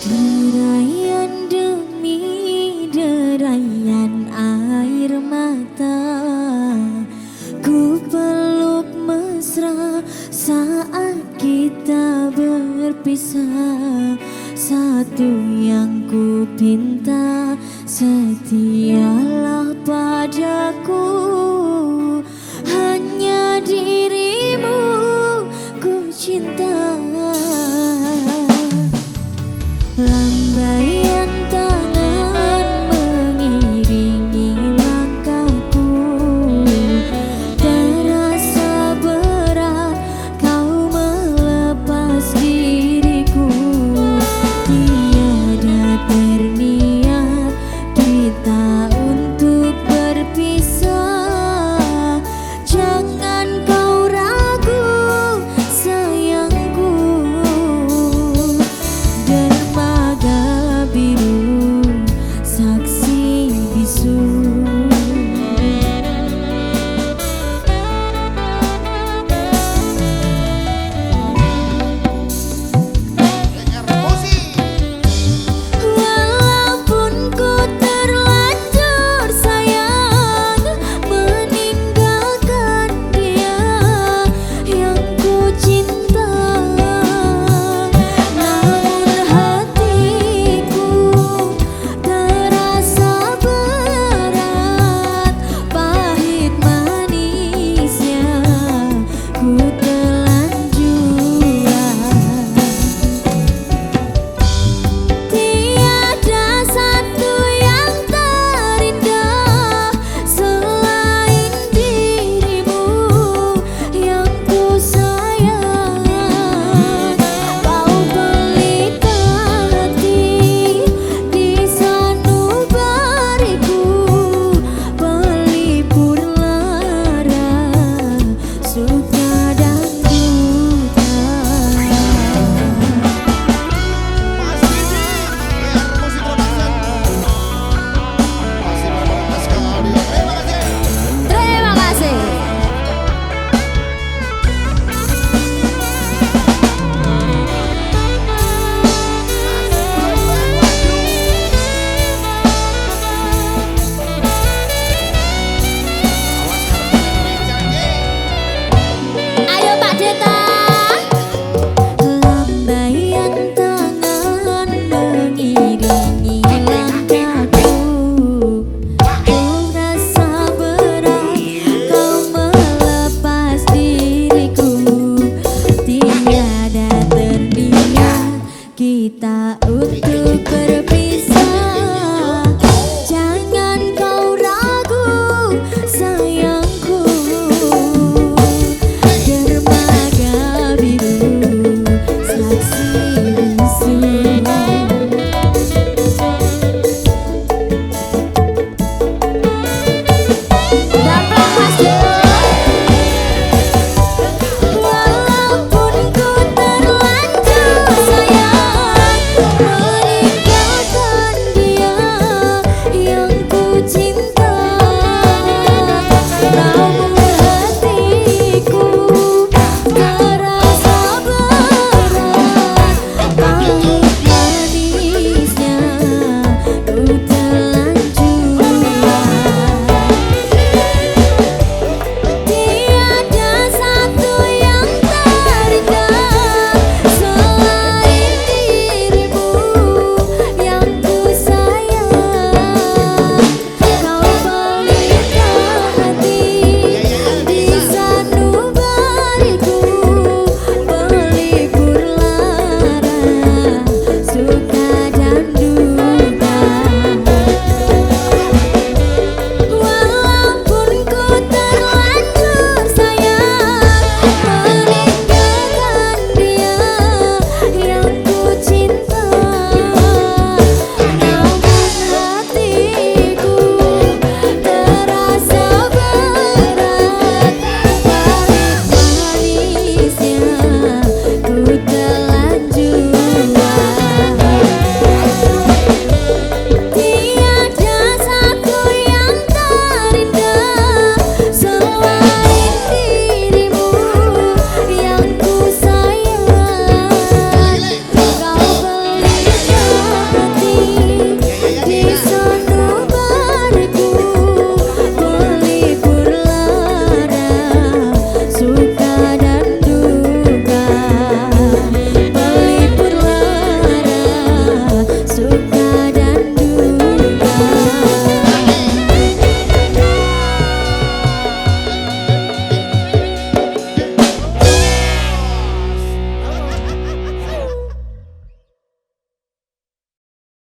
Derayan demi derayan air mata Ku peluk mesra saat kita berpisah. Satu yang ku pinta setialah padaku.